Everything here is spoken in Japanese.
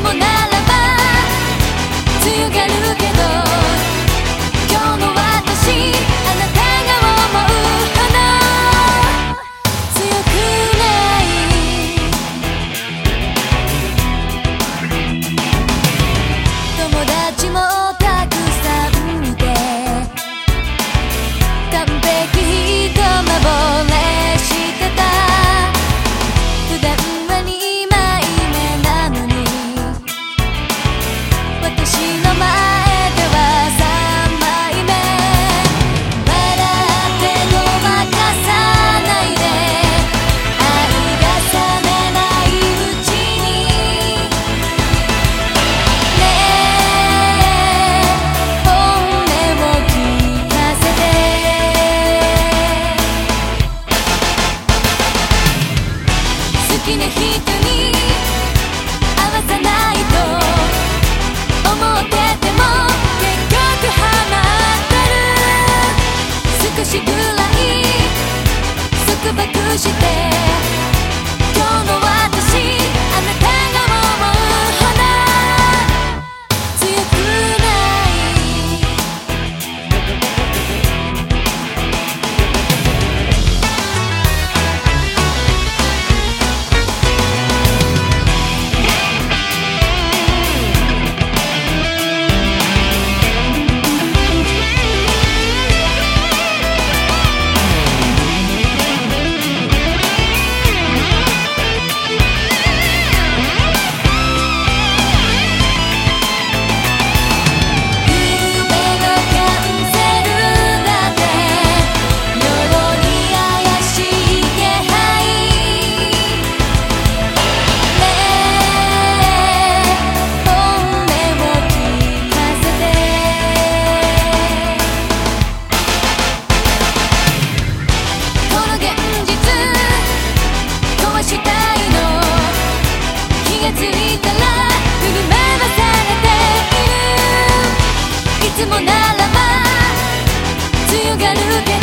もない束縛してれている。いつもならば強がるけど。